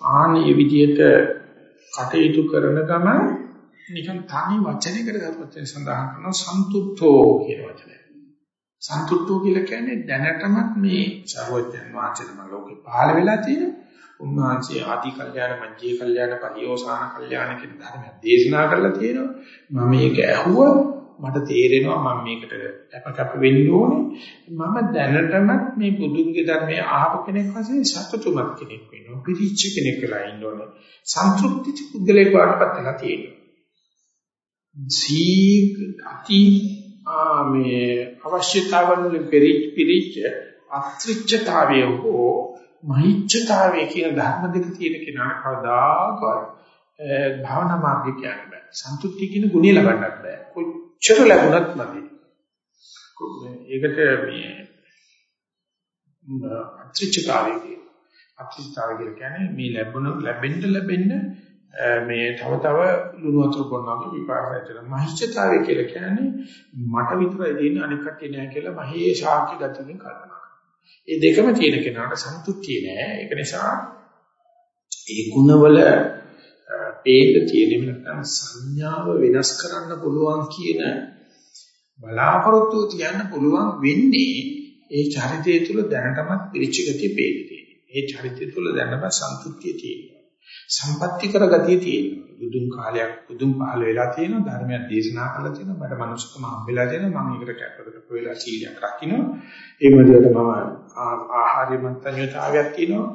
ආනීය විදියට කටයුතු කරන ගම නිකන් තනි වචනයකට දරුවචන සඳහන් කරන සන්තුට්ඨෝ කියන වචනය. සන්තුට්ඨෝ කියලා කියන්නේ දැනටමත් මේ සර්වඥ වාචනම ලෝකේ පහළ වෙලා තියෙන උන්වහන්සේ ආදි කල්යාණ මජ්ජේ කල්යාණ පරිෝසాన කල්යාණ කියන ධර්මය දේශනා කරලා තියෙනවා. මම මේක ඇහුවා මට තේරෙනවා මම මේකට අපකප්ප වෙන්න ඕනේ. මම දැනටමත් මේ බුදුන්ගේ ධර්මයේ අහප කෙනෙක් වශයෙන් සතුටුමත් කෙනෙක් වෙනවා. පිරිච්ච කෙනෙක් වෙලා ඉන්න ඕනේ. සන්තුෂ්ටි පුද්ගලයෙක් වඩපත් වෙලා තියෙනවා. සීග අති මේ අවශ්‍යතාවන් වලින් පිරිච්ච අත්‍රිච්ඡතාවය හෝ මහිච්ඡතාවය කියන ධර්ම දෙක තියෙන කෙනා කවදාකවත් භාවනා මාර්ගය කියන්නේ බෑ. සන්තුෂ්ටි කියන ගුණය ලබන්නත් බෑ. කොච්චර ලැබුණත් නැති. ඒකට මේ අත්‍රිච්ඡතාවය කියන අත්‍රිච්ඡතාවය කියන්නේ මේ ලැබුණ ලැබෙන්න ලැබෙන්න මේ තව තව ලුණු වතුර බොනවා විපාකය කරන මහිච්ඡතාවය කියලා කියන්නේ මට විතරයි දෙන්නේ අනික කටේ නෑ කියලා මහේ ශාක්‍ය ගතියෙන් කල්පනා ඒ දෙකම තියෙන කෙනාට සන්තුෂ්තිය නෑ. ඒක නිසා ඒ ගුණවල පේන්න තියෙන නැත්නම් සංඥාව වෙනස් කරන්න පුළුවන් කියන බලාපොරොත්තු තියන්න පුළුවන් වෙන්නේ ඒ චරිතය තුළ දැනටමත් පිරිච්ච ගතිය පේන්නේ. ඒ චරිතය තුළ දැනටමත් සන්තුෂ්තිය තියෙනවා. සම්පත්‍ති කරගතිය තියෙනවා. බුදුන් කාලයක් බුදුන් පහළ වෙලා තියෙනවා ධර්මයක් දේශනා කළා තියෙනවා මට මනුස්සකම හම්බෙලා තියෙනවා මම ඒකට කැපකට වෙලා සීලයක් රකින්න ඒ වගේම මම ආහාරය මන්ත්‍රණ්‍යතාවයක් තියෙනවා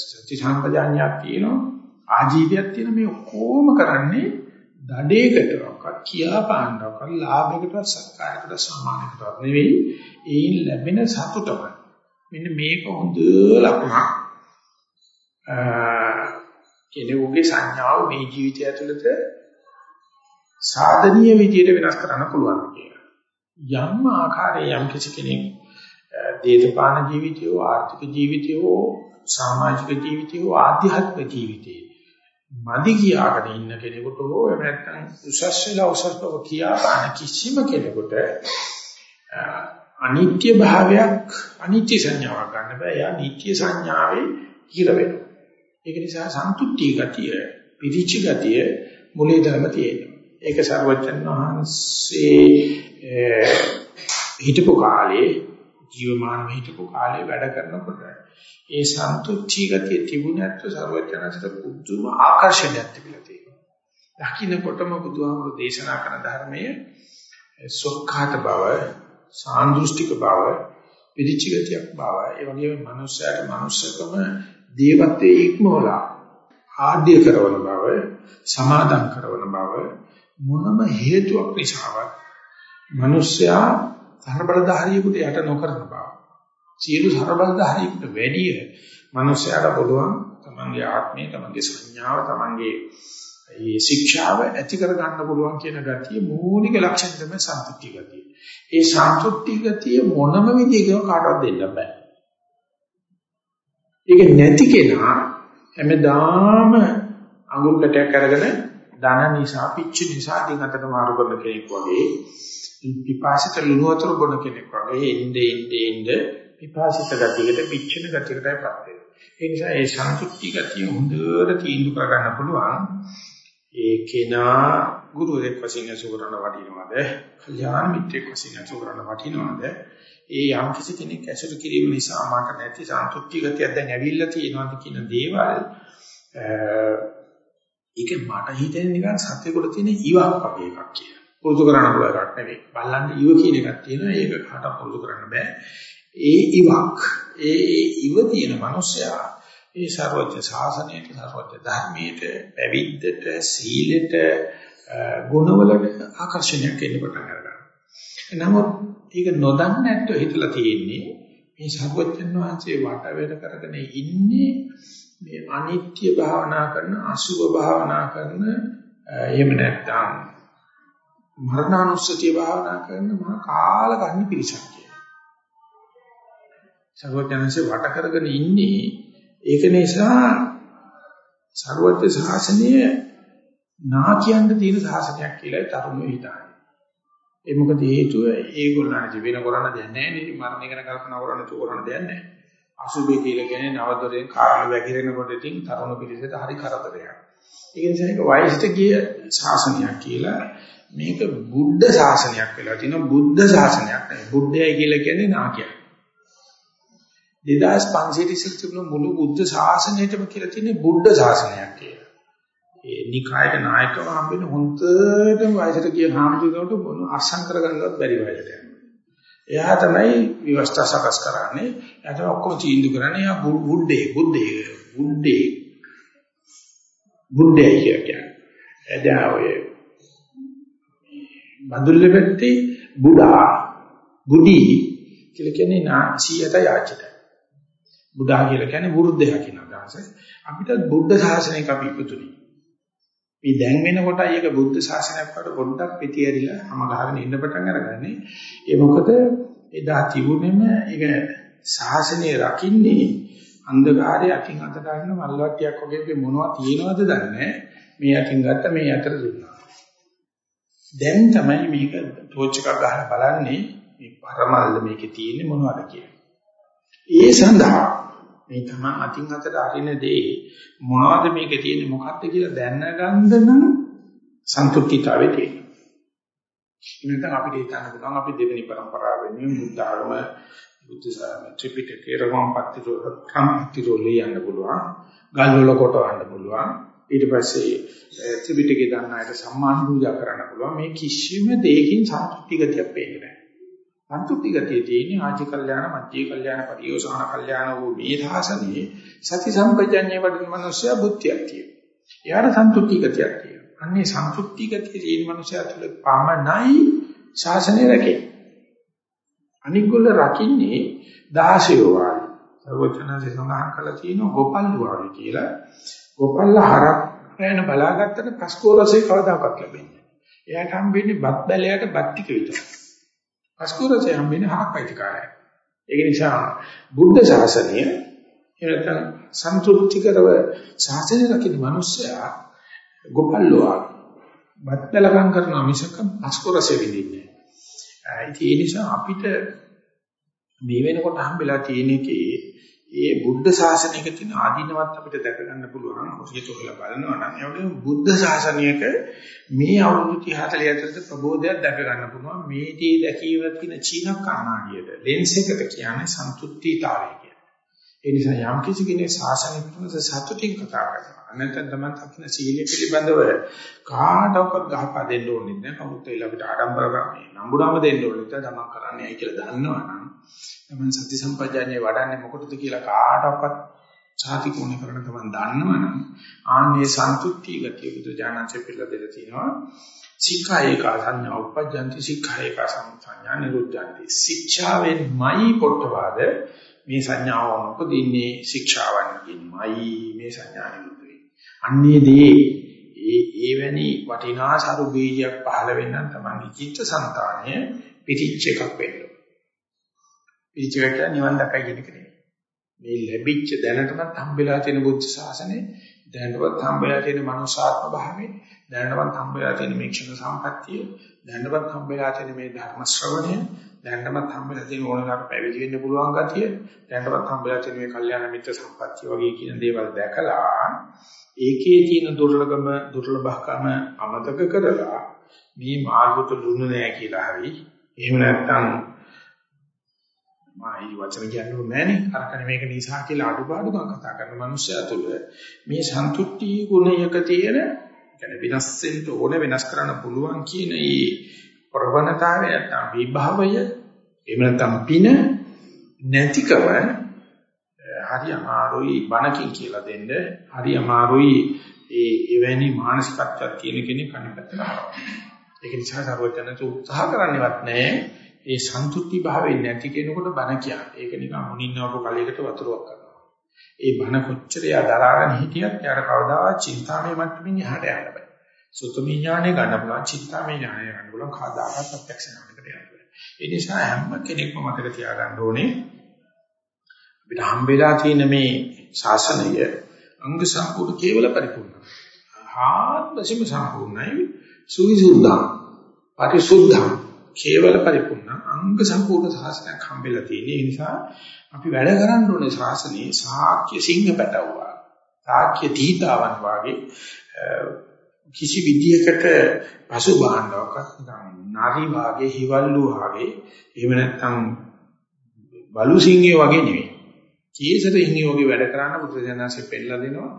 සත්‍ය සම්පජාඤ්ඤයක් තියෙනවා ආජීවයක් තියෙන මේ ඔක්කොම කරන්නේ දඩේකටවත් කියා පාන්නවක ලාභයකට සත්කාරයකට සම්මානයකට නෙවෙයි. ඒන් ලැබෙන සතුටම. මෙන්න මේක හොඳ ලකුණක්. කෙනෙකුගේ සංඥාව මේ ජීවිතය ඇතුළත සාධනීය විදියට වෙනස් කරන්න පුළුවන් කියලා. යම් ආකාරයේ යම් කිසි කෙනෙක් දේශපාලන ජීවිතය, ආර්ථික ජීවිතය, සමාජික ජීවිතය, ආධ්‍යාත්මික ජීවිතය මදි කියාගෙන ඉන්න කෙනෙකුට හෝ එහෙම නැත්නම් උසස් වෙලා උසස් බව කියාපාන කිසිම කෙනෙකුට අනිත්‍ය භාවයක් අනිත්‍ය සංඥාවක් ගන්න බෑ. එයා නිත්‍ය සංඥාවේ හිර වෙනවා. ඒක නිසා සන්තුට්ටි ගතිය, පිරිචි ගතිය මුලේ ධර්ම තියෙනවා. ඒක සර්වජන් වහන්සේ හිටපු කාලේ ජීවමානව හිටපු කාලේ වැඩ කරනකොට ඒ සන්තුට්ටි ගතිය තිබුණත් සර්වජනකට පුදුම ආකර්ෂණයක් තිබිලා තියෙනවා. දකින්නකොටම බුදුහාමුදුරු දේශනා කරන ධර්මයේ සොක්ඛාත බව, සාන්දෘෂ්ටික බව, පිරිචි ගතියක් බව, ඒ වගේම මනුස්සයාට මනුස්සකම දේවත්වයේ ඉක්මවලා ආඩ්‍ය කරන බව සමාදම් කරන බව මොනම හේතුවක් නිසාවත් මිනිස්සයා සර්බලධාරියෙකුට යට නොකරන බව සියලු සර්බලධාරියෙකුට වැඩිය මිනිස්සයාට පුළුවන් තමන්ගේ ආත්මය තමන්ගේ සංඥාව තමන්ගේ මේ ශික්ෂාව ඇති කර ගන්න පුළුවන් කියන ගතිය මූලික ලක්ෂණ තමයි සන්තුෂ්ටි ගතිය. ඒ සන්තුෂ්ටි ගතිය මොනම විදිහකින් කාටවත් දෙන්න බෑ. ඒක නැති කෙනා හැමදාම අඟුල් කටයක් අරගෙන ධන නිසා පිච්ච නිසා දිගටම මාරු කරන කෙනෙක් වගේ පිපාසිත ලුණු වතුර බොන කෙනෙක් වගේ එnde එnde එnde පිපාසිත ගතියකට පිච්චෙන ගතියකටපත් වෙනවා. ඒ නිසා ඒ සන්තුෂ්ටි ගතිය හොඳට තීන්දුව කරගන්න පුළුවන්. ඒ කෙනා ගුරුවරයෙක් වශයෙන් අසුකරන වටිනවද? කල්යාණ මිත්‍රෙක් වශයෙන් අසුකරන වටිනවද? ඒ යම් කිසි කෙනෙක් ඇසුරු කිරීම නිසා මට නැති සන්තුෂ්ටි ගතියක් දැන් ඇවිල්ලා තියෙනවාද කියන දේවල් ඒක මට හිතෙන නිකන් සත්‍යවල තියෙන ඊවක් වගේ එකක් කියලා. පුරුදු කරන්න පුළුවන් එකක් නෙවෙයි. බල්ලන්ට ඊව කියන එකක් තියෙනවා. ඒක කාටවත් පුරුදු කරන්න බෑ. ඒ ඊවක් ඒ ඊව තියෙන මිනිස්සයා ඒ සර්වඥ ශාසනයට සර්වඥ ධර්මයට පැවිද්දට සීලෙට ගුණවලට ආකර්ෂණයක් එන්න පටන් ගන්නවා. නමුත් ඒක නොදන්න නැත්නම් හිතලා තියෙන්නේ මේ සර්වඥ වහන්සේ වට වෙන කරගෙන ඉන්නේ මේ අනිත්‍ය භාවනා කරන අසුභ භාවනා කරන එහෙම නැත්නම් මරණානුස්සතිය භාවනා කරන මහා කාලකන්ණි පිරිසක් කියලා. සර්වඥාන්සේ වට කරගෙන ඉන්නේ ඒක නිසා සර්වඥ ශාසනය නා කියන්න තියෙන ශාසනයක් කියලා තරුණයෝ හිතන්නේ. ඒ මොකද හේතුව ඒගොල්ලන්ට වෙන කරන්න දෙයක් නැහැ නේ මරණය ගැන කල්පනා කරන්න තු කරන්න දෙයක් නැහැ. අසුභය කියලා කියන්නේ නවදොරෙන් කාර්ය වැగిරෙනකොට ඉතින් තරුණ පිළිසෙට හරි කරදරයක්. ඒ නිසා ඒක වයසට ගිය ශාසනයක් කියලා මේක බුද්ධ ශාසනයක් වෙලා තිනවා බුද්ධ ශාසනයක් නෙවෙයි. බුද්ධයයි කියලා කියන්නේ නාකියක්. 2500 ඉස්සර තිබුණු මුළු බුද්ධ ශාසනයටම කියලා තියෙන්නේ බුද්ධ ශාසනයක් කියලා. ඒ නිකායක නායකව හම්බෙන හොන්තටම වයසට ගිය හාමුදුරුවෝට මොන අසං කරගන්නවත් බැරි වයසට යනවා. එයා තමයි විවස්ථා සකස් කරන්නේ. එයාට ඔක්කොම තීන්දුව කරන්නේ එයා බුද්ධේ බුද්ධේ බුද්ධේ බුද්ධේ කියන්නේ. එදා ඔය බඳුල්ලේ පැත්තේ බුඩා බුඩි කියලා කියන්නේ නාසියට යාචිත. බුඩා කියලා කියන්නේ වෘද්ධයා කියන අදහස. අපිට බුද්ධ ශාසනයක අපි ඉපදුනේ. මේ දැන් වෙනකොටයි ඒක බුද්ධ ශාසනයක් වට පොඩ්ඩක් පිටි ඇරිලා හැම ගහගෙන ඉන්න පටන් අරගන්නේ. ඒ මොකද එදා තිබුණෙම ඒක ශාසනය රකින්නේ අන්ධකාරයේ අකින් අතට ගන්න මල්වට්ටියක් වගේ මොනවද තියෙනවද දන්නේ මේ අකින් ගත්ත මේ අතර දුන්නා. දැන් තමයි මේක ටෝච් එකක් ගහලා බලන්නේ මේ පරමල්ල මේකේ තියෙන්නේ මොනවද කියලා. ඒ සඳහා මේ තමයි අතින් අතට අරින දේ මොනවද මේකේ තියෙන්නේ මොකක්ද කියලා දැනගන්න නම් සන්තුෂ්ටිතාවේ තියෙනවා. ඉතින් අපිට හිතන්න පුළුවන් අපි දෙවෙනි પરම්පරාවෙන් බුද්ධ ආගම බුද්ධ සාම ත්‍රිපිටකේ රෝම පත්තිරෝ කම්පතිරෝ ලියන්න පුළුවන්. ගල් වල කොටවන්න පුළුවන්. ඊට පස්සේ ත්‍රිපිටකේ දන්න අයට සම්මාන පූජා කරන්න පුළුවන්. මේ කිසිම දෙයකින් සන්තුෂ්ටි ගතියක් පේන්නේ නැහැ. සන්තුෂ්ටි ගතිය තියෙන්නේ ආජි කල්යාණ, මධ්‍ය කල්යාණ, පරියෝසాన කල්යාණ වූ මේ ධාසනේ සති සම්පජඤ්ඤේ වඩන මනුස්සයා බුද්ධියක් තියෙනවා. එයාට සන්තුෂ්ටි ගතියක් තියෙනවා. අන්නේ සන්තුෂ්ටි ගතිය තියෙන මනුස්සයා තුළ පමණයි ශාසනය රැකෙන්නේ. අනිගොල්ල රකින්නේ 16 වාගේ. සර්වචනසේ සඳහන් කළා තියෙනවා ගොපල්ලු වාගේ කියලා. ගොපල්ල හරක් රැන බලාගත්තට පස්කෝරසේ කවදාකවත් ලැබෙන්නේ නැහැ. එයාට හම්බෙන්නේ බත් බැලයට බත් ටික විතරයි. පස්කෝරසේ හම්බෙන්නේ හරක් අයිතිකාරයයි. ඒක නිසා බුද්ධ ශාසනය එනතන සන්තුෂ්ටිකරව ශාසනය රකින්න මිනිස්සයා ගොපල්ලෝ බත් බැලකම් කරනවා මිසක පස්කෝරසේ විඳින්නේ නැහැ. ඒ නිසා අපිට මේ වෙනකොට හම්බෙලා තියෙන එකේ ඒ බුද්ධ ශාසනයක තියෙන ආධිනවත් අපිට දැක ගන්න පුළුවන් ඔසියට හොයලා බලනවා නම් ඒ වගේම බුද්ධ ශාසනයක මේ අවුරුදු 40 ඇතුළත ප්‍රබෝධයක් දැක ගන්න පුළුවන් මේ තී දැකීම තියෙන චීන කර්ණාඩියට ලෙන්ස් එකට කියන්නේ සන්තුෂ්ටිතාවය කියන්නේ. ඒ නිසා යම් කිසි කෙනෙක් ශාසනය පිටුමස සතුටින් කතා කරනවා. නැත්නම් තමයි තකින සීලය පිළිබඳව කාටවත් ගහපා දෙන්න ඕනේ නැහැ. කවුරුත් ඒලා අපිට ආඩම්බර කරන්නේ නම්බුනම දෙන්න ඕනේ නැහැ. තමන් කරන්නේ ඇයි කියලා දන්නවනම් තමන් සති සම්පජාඤ්ඤේ වඩන්නේ මොකටද කියලා කාටවත් සාති කුණ කරන තමන් දන්නවනම් ආන්නේ සන්තුට්ටි ගතිය බුදු ඥානසේ පිළිලා දෙලා තිනවා සික්ඛායේක සංඥා උපජ්ජන්ති සික්ඛායේක සංඥා නිරුද්ධන්ති. ශික්ෂාවෙන්මයි පොට්ටවාද මේ සංඥාව උපදින්නේ ශික්ෂාවන්ගෙන්මයි මේ සංඥා නිරුද්ධ වෙන්නේ. අන්නේදී ඒ එවැනි වටිනා සරු බීජයක් පහළ වෙන්න තමයි චිත්ත සංතානය පිටිච් එකක් වෙන්න පිළිචයට නිවන් දකයි කියන එක නෙවෙයි. මේ ලැබිච්ච දැනටමත් හම්බෙලා තියෙන බුද්ධ ශාසනය, දැනටමත් හම්බෙලා තියෙන මනුෂ්‍යාත්ම භාවය, දැනටමත් හම්බෙලා තියෙන මේ ක්ෂණ සම්පත්තිය, දැනටමත් හම්බෙලා තියෙන මේ ධර්ම ශ්‍රවණය, දැනටමත් හම්බෙලා තියෙන ඕනකට පැවිදි වෙන්න පුළුවන් ගතිය, දැනටමත් හම්බෙලා තියෙන මේ කල්යාණ මිත්‍ර සම්පත්තිය වගේ කියන දේවල් දැකලා ඒකේ තියෙන දුර්ලභම දුර්ලභකම අමතක කරලා මේ මාර්ගත දුන්න නෑ කියලා හරි එහෙම නැත්නම් මා ඒ වචන කියන්න ඕනේ නෑනේ. අරකන මේක නිසා කියලා අඩුපාඩුකම් කතා කරන මනුස්සයා තුල මේ සන්තුට්ටි ගුණයක තියෙන කියන්නේ වෙනස් වෙන්න ඕන වෙනස් කරන්න පුළුවන් කියන ඒ ප්‍රවණතාවය නැත්නම් විභවය එහෙම නැත්නම් පින නැතිකම හරි අමාරුයි බණකින් කියලා දෙන්න හරි අමාරුයි ඒ එවැනි මානසිකත්වයක් තියෙන කෙනෙක් අනිපතනවා. ඒක නිසා සර්වඥයන් උත්සාහ කරන්නේවත් නැහැ. ඒ සන්තුෂ්ටි භාවයෙන් නැති කෙනෙකුට බණ කියන්නේ. ඒක නිකන් මුනින්නවක කලයකට වතුරක් කරනවා. ඒ බණ කොච්චර යා දරාගෙන හිටියත් යාර කවදාවත් චින්තාමය මට්ටමින් එහාට යන්න බෑ. සුතමී ඥානෙ ගන්න පුළුවන්, චින්තාමය ඥානෙ ගන්න පුළුවන්, කාදාකත් ප්‍රත්‍යක්ෂ ඥානකට යන්න බෑ. ඒ නිසා හැම කෙනෙක්ම මතක තියාගන්න ඕනේ අපිට හම්බෙලා තියෙන මේ ශාසනය අංග සම්පූර්ණ කේවල පරිපූර්ණ. ආත්මසිම සම්පූර්ණයි සුවිසුද්ධා පරිසුද්ධා කේවල පරිපූර්ණ අංග සම්පූර්ණ ශාසනයක් හම්බෙලා තියෙන නිසා අපි වැඩ කරන්න ඕනේ ශාසනයේ සාක්‍ය සිංහ පැටවුවා. සාක්‍ය දීතාවන් වාගේ කිසි විදියකට පසු බාහන්නවක්වත් නාරි වාගේ හිවල්ලු වාගේ එහෙම නැත්නම් බලු සිංහය වගේ නෙවෙයි. කීසර හිංගිය වගේ වැඩ කරන්න බුදුසසුනාසේ පෙන්නලා දෙනවා.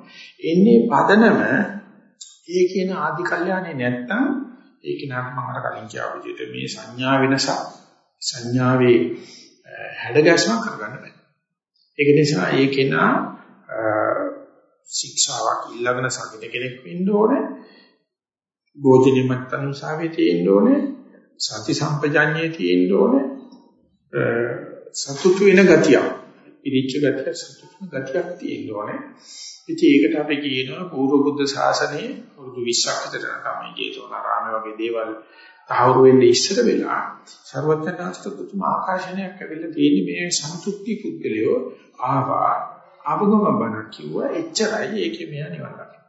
එන්නේ පදනම ඒ කියන ආදි කල්යාණේ නැත්තම් ඒක නම් මම අර කලින් කියාව විදිහට මේ සංඥා වෙනස සංඥාවේ හැඩගැස්මක් කරගන්න බෑ. ඒක නිසා ඒ කෙනා ශික්ෂාවක් ඊළඟන සම්පිට කෙනෙක් වෙන්න ඕනේ. භෝජනෙ මත්තනුසාවේ තියෙන්න ඕනේ. සති සම්පජඤ්ඤයේ තියෙන්න ඕනේ. සතුටු වෙන ගතියක්. පිරිච්ච ගතිය සතුටු ගතියක් තියෙන්න ඕනේ. ඉතින් ඒකට අපි කියනවා පූර්ව බුද්ධ ශාසනයේ වරුදු 20ක් විතර තමයි ජේතවනාරාමයේ වගේ දේවල් තහවුරු වෙන්නේ ඉස්සර වෙලා ਸਰවඥාස්ත පුතුම ආකර්ෂණයක් ඇවිල්ලා තියෙන්නේ මේ සන්තුෂ්ටි පුද්ගලයෝ ආවා ආවගම බණ කිව්වා එච්චරයි ඒකේ මෙයා නිවන් දකින්න.